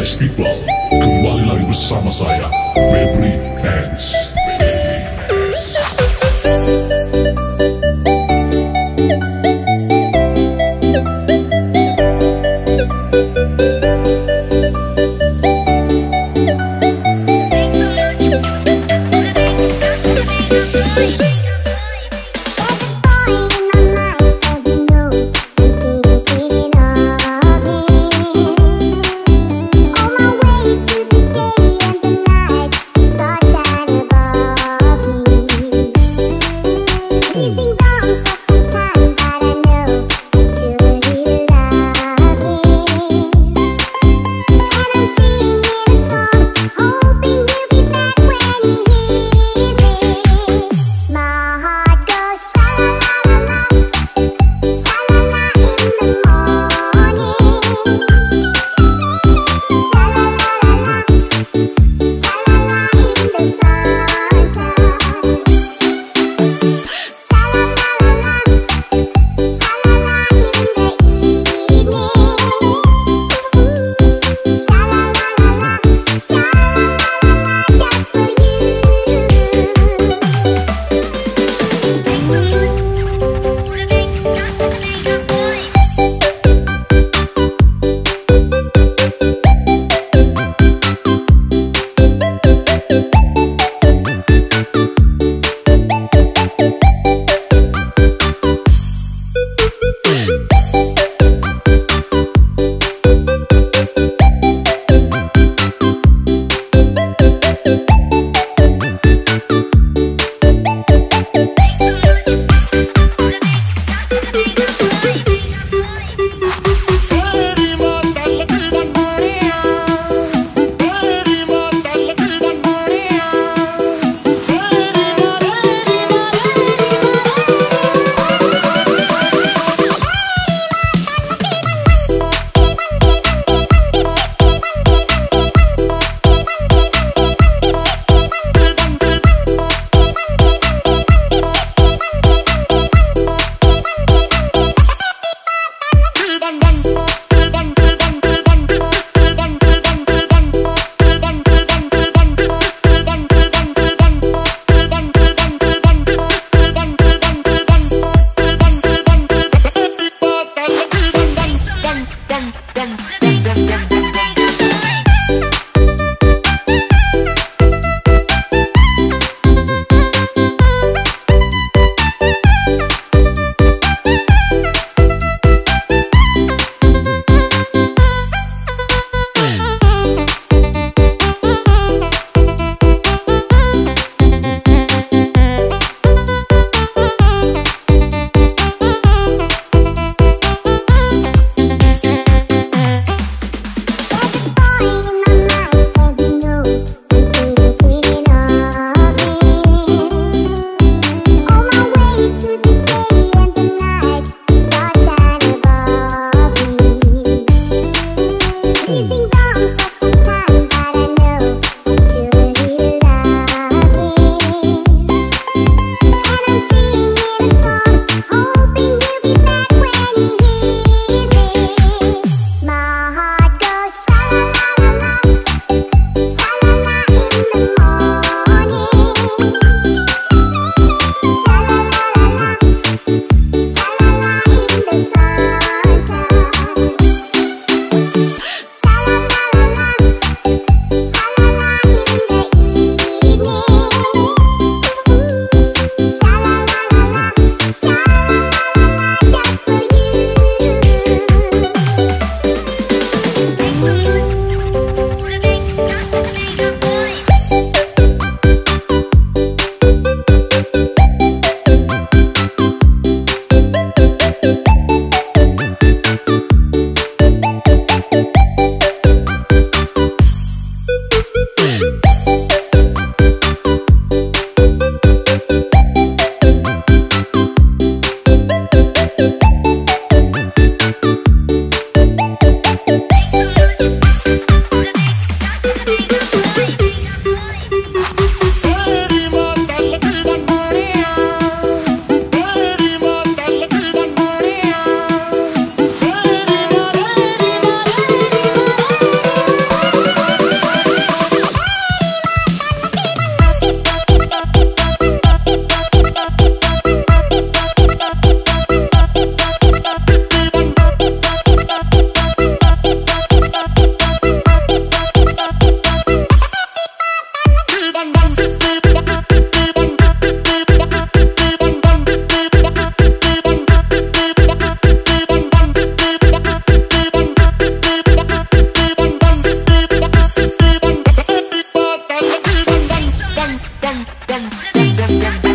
nice people Kembali lagi bersama saya Febri Dumb. dun,